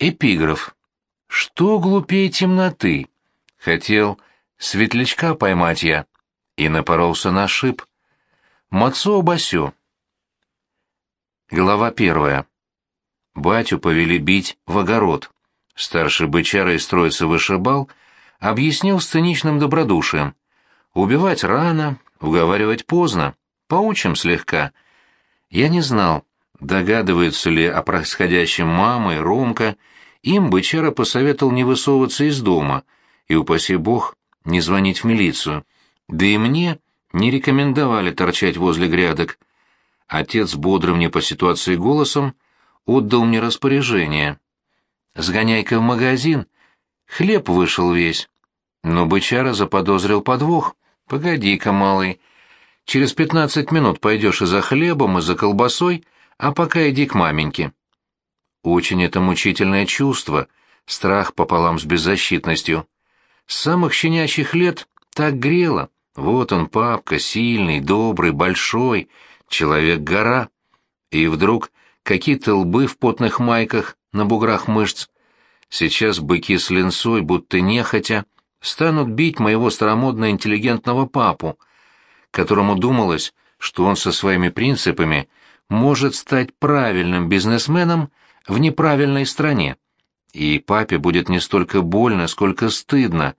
Эпиграф. Что глупее темноты? Хотел светлячка поймать я, и напоролся на шип. Мацо Басё. Глава первая. Батю повели бить в огород. Старший бычара из троицы вышибал, объяснил с циничным добродушием. Убивать рано, уговаривать поздно, поучим слегка. Я не знал, догадываются ли о происходящем мама и Ромка, им бычара посоветовал не высовываться из дома и, упаси бог, не звонить в милицию. Да и мне не рекомендовали торчать возле грядок. Отец бодрым не по ситуации голосом отдал мне распоряжение. «Сгоняй-ка в магазин. Хлеб вышел весь». Но бычара заподозрил подвох. «Погоди-ка, малый. Через пятнадцать минут пойдешь и за хлебом, и за колбасой, а пока иди к маменьке». Очень это мучительное чувство, страх пополам с беззащитностью. С самых щенячьих лет так грело. Вот он, папка, сильный, добрый, большой, человек-гора. И вдруг какие-то лбы в потных майках на буграх мышц. Сейчас быки с линцой, будто нехотя, станут бить моего старомодно-интеллигентного папу, которому думалось, что он со своими принципами может стать правильным бизнесменом в неправильной стране. И папе будет не столько больно, сколько стыдно,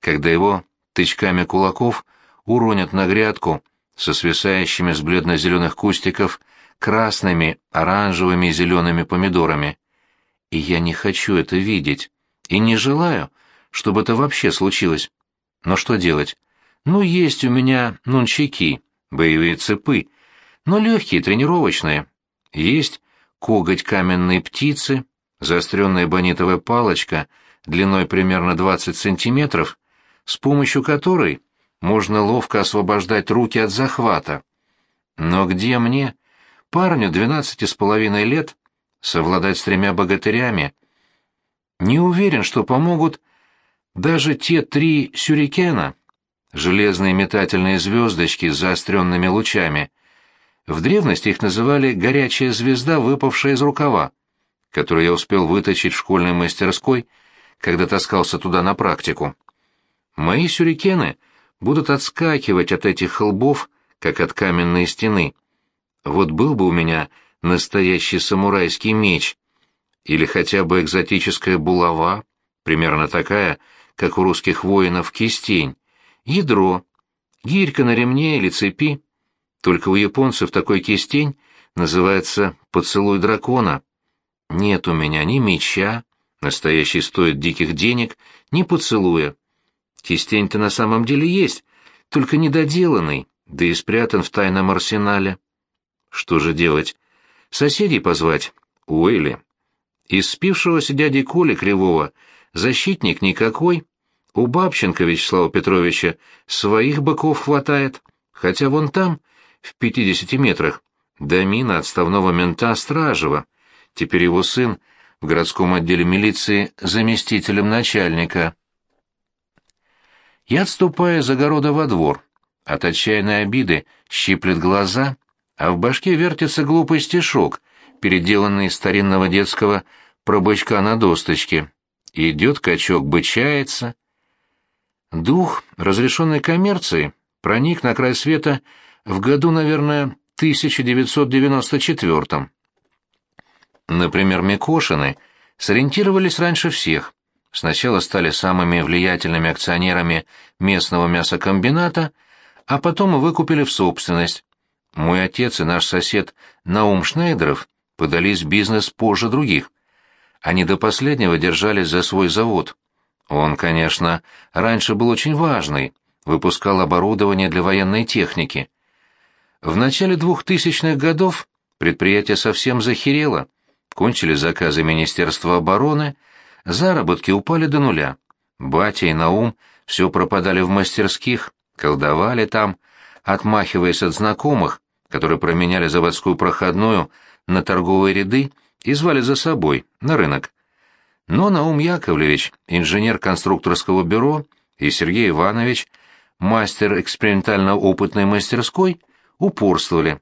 когда его тычками кулаков уронят на грядку со свисающими с бледно-зеленых кустиков красными, оранжевыми и зелеными помидорами. И я не хочу это видеть, и не желаю, чтобы это вообще случилось. Но что делать? Ну, есть у меня нунчаки, боевые цепы, но легкие, тренировочные. Есть коготь каменной птицы, заостренная бонитовая палочка длиной примерно 20 сантиметров, с помощью которой можно ловко освобождать руки от захвата. Но где мне, парню двенадцати с половиной лет, совладать с тремя богатырями? Не уверен, что помогут даже те три сюрикена, железные метательные звездочки с заостренными лучами. В древности их называли «горячая звезда, выпавшая из рукава», которую я успел выточить в школьной мастерской, когда таскался туда на практику. Мои сюрикены будут отскакивать от этих холбов, как от каменной стены. Вот был бы у меня настоящий самурайский меч, или хотя бы экзотическая булава, примерно такая, как у русских воинов кистень, ядро, гирька на ремне или цепи. Только у японцев такой кистень называется «поцелуй дракона». Нет у меня ни меча, настоящий стоит диких денег, ни поцелуя. Кистень-то на самом деле есть, только недоделанный, да и спрятан в тайном арсенале. Что же делать? Соседей позвать? Уэйли. Из спившегося дяди Коли Кривого защитник никакой. У Бабченко Вячеслава Петровича своих быков хватает, хотя вон там, в пятидесяти метрах, домина отставного мента Стражева. Теперь его сын в городском отделе милиции заместителем начальника. Я отступаю из огорода во двор. От отчаянной обиды щиплет глаза, а в башке вертится глупый стишок, переделанный из старинного детского про бычка на досточке. Идет качок, бычается. Дух разрешенной коммерции проник на край света в году, наверное, 1994 Например, Микошины сориентировались раньше всех. Сначала стали самыми влиятельными акционерами местного мясокомбината, а потом и выкупили в собственность. Мой отец и наш сосед Наум Шнейдеров подались в бизнес позже других. Они до последнего держались за свой завод. Он, конечно, раньше был очень важный, выпускал оборудование для военной техники. В начале двухтысячных годов предприятие совсем захерело, кончили заказы Министерства обороны — Заработки упали до нуля. Батя и Наум все пропадали в мастерских, колдовали там, отмахиваясь от знакомых, которые променяли заводскую проходную на торговые ряды и звали за собой, на рынок. Но Наум Яковлевич, инженер конструкторского бюро, и Сергей Иванович, мастер экспериментально-опытной мастерской, упорствовали.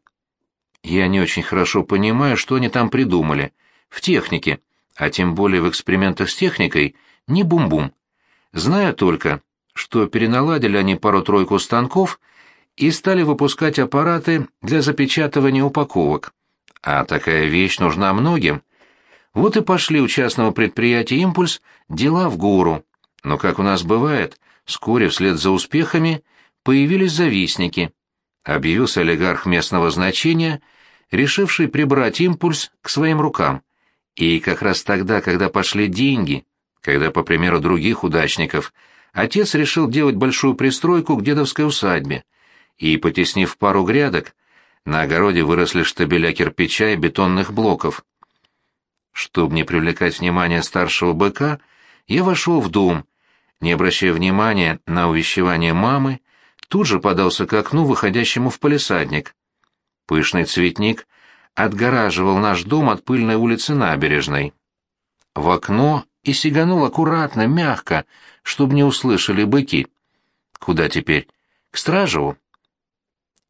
Я не очень хорошо понимаю, что они там придумали. В технике а тем более в экспериментах с техникой, не бум-бум. Знаю только, что переналадили они пару-тройку станков и стали выпускать аппараты для запечатывания упаковок. А такая вещь нужна многим. Вот и пошли у частного предприятия «Импульс» дела в гору. Но, как у нас бывает, вскоре вслед за успехами появились завистники. Объявился олигарх местного значения, решивший прибрать «Импульс» к своим рукам. И как раз тогда, когда пошли деньги, когда, по примеру других удачников, отец решил делать большую пристройку к дедовской усадьбе, и, потеснив пару грядок, на огороде выросли штабеля кирпича и бетонных блоков. Чтобы не привлекать внимание старшего быка, я вошел в дом, не обращая внимания на увещевание мамы, тут же подался к окну, выходящему в палисадник. Пышный цветник отгораживал наш дом от пыльной улицы набережной. В окно и сиганул аккуратно, мягко, чтобы не услышали быки. Куда теперь? К Стражеву?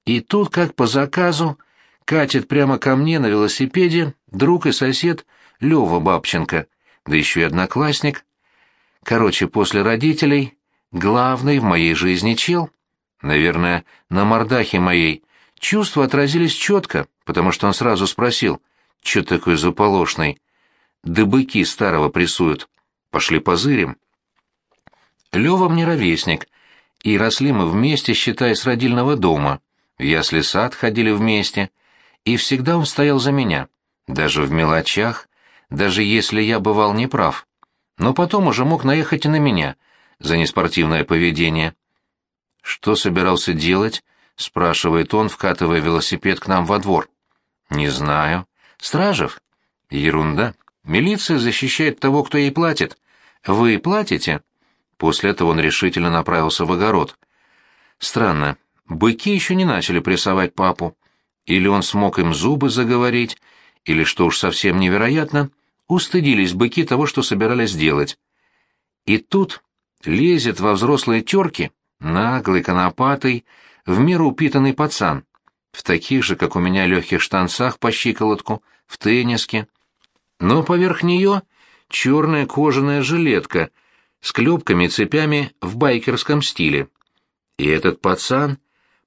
И тут, как по заказу, катит прямо ко мне на велосипеде друг и сосед Лёва Бабченко, да еще и одноклассник. Короче, после родителей главный в моей жизни чел. Наверное, на мордахе моей чувства отразились четко, потому что он сразу спросил, «Чё такой заполошный?» «Да быки старого прессуют. Пошли позырим». Лёва мне ровесник, и росли мы вместе, считая с родильного дома. В ясли сад ходили вместе, и всегда он стоял за меня, даже в мелочах, даже если я бывал неправ. Но потом уже мог наехать и на меня за неспортивное поведение. «Что собирался делать?» — спрашивает он, вкатывая велосипед к нам во двор. «Не знаю. Стражев?» «Ерунда. Милиция защищает того, кто ей платит. Вы платите?» После этого он решительно направился в огород. Странно. Быки еще не начали прессовать папу. Или он смог им зубы заговорить, или, что уж совсем невероятно, устыдились быки того, что собирались делать. И тут лезет во взрослые терки наглый, конопатый, в меру упитанный пацан, в таких же, как у меня, легких штанцах по щиколотку, в тенниске. Но поверх нее черная кожаная жилетка с клепками и цепями в байкерском стиле. И этот пацан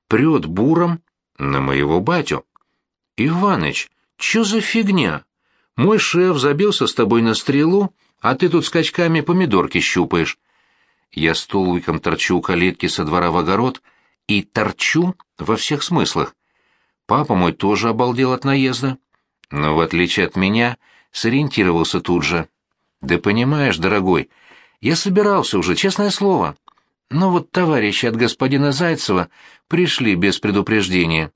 прет буром на моего батю. «Иваныч, чё за фигня? Мой шеф забился с тобой на стрелу, а ты тут скачками помидорки щупаешь». Я столбиком торчу у калитки со двора в огород и торчу во всех смыслах. Папа мой тоже обалдел от наезда, но, в отличие от меня, сориентировался тут же. «Да понимаешь, дорогой, я собирался уже, честное слово. Но вот товарищи от господина Зайцева пришли без предупреждения.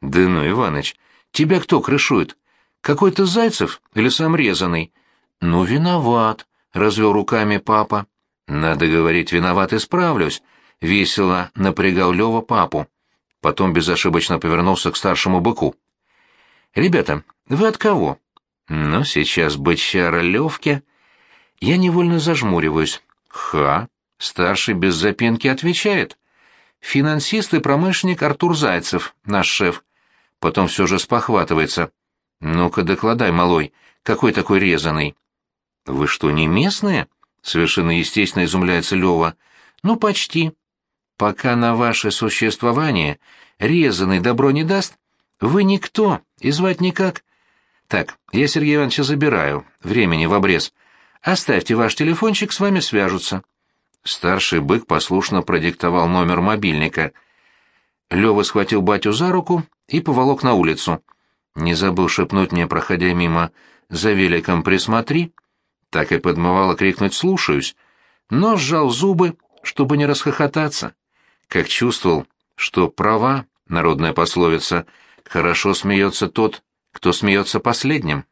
Да ну, Иваныч, тебя кто крышует? Какой-то Зайцев или сам резаный? Ну, виноват, развел руками папа. Надо говорить, виноват, исправлюсь. Весело напрягал Лева папу. Потом безошибочно повернулся к старшему быку. «Ребята, вы от кого?» «Ну, сейчас бычара Левке...» Я невольно зажмуриваюсь. «Ха!» Старший без запинки отвечает. Финансист и промышленник Артур Зайцев, наш шеф. Потом все же спохватывается. Ну-ка, докладай, малой, какой такой резаный? Вы что, не местные? Совершенно естественно изумляется Лева. Ну, почти. Пока на ваше существование резаный добро не даст, вы никто, и звать никак. Так, я Сергея Ивановича забираю, времени в обрез. Оставьте ваш телефончик, с вами свяжутся. Старший бык послушно продиктовал номер мобильника. Лёва схватил батю за руку и поволок на улицу. Не забыл шепнуть мне, проходя мимо, «За великом присмотри!» Так и подмывало крикнуть «слушаюсь», но сжал зубы, чтобы не расхохотаться. Как чувствовал, что права, народная пословица, хорошо смеется тот, кто смеется последним.